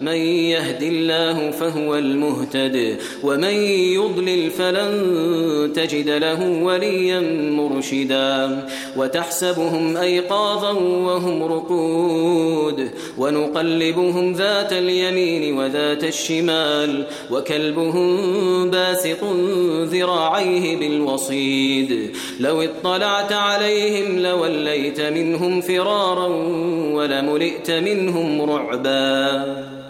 من يهد الله فهو المهتد ومن يضلل فلن تجد له وليا مرشدا. وتحسبهم أيقاظا وهم رقود ونقلبهم ذات اليمين وذات الشمال وكلبهم باسق ذراعيه بالوصيد. لو اطلعت عليهم لوليت منهم فرارا ولملئت منهم رعبا.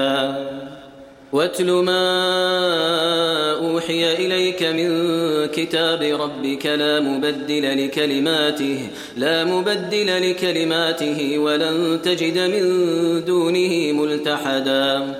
واتل ما أوحي إليك من كتاب ربك لا مبدل لكلماته لا مبدل لكلماته ولن تجد من دونه ملتحدا.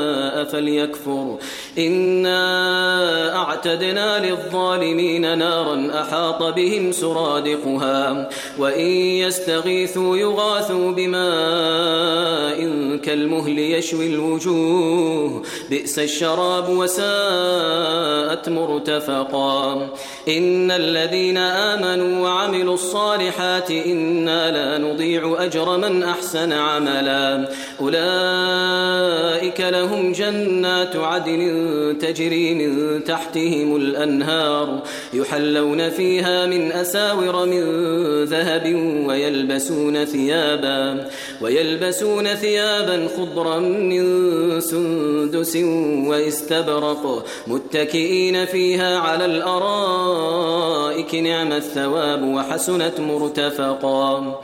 فليكفر. إنا أعتدنا للظالمين نارا أحاط بهم سرادقها وإن يستغيثوا يغاثوا بماء كالمهل يشوي الوجوه. بئس الشراب وساء كانت مرتفقا. إن الذين آمنوا وعملوا الصالحات إنا لا نضيع أجر من أحسن عملا. أولئك لهم جنات عدن تجري من تحتهم الأنهار يحلون فيها من أساور من ذهب ويلبسون ثيابا. ويلبسون ثيابا خضرا من سندس واستبرق متكئين خالدين فيها على الأرائك نعم الثواب وحسنة مرتفقا.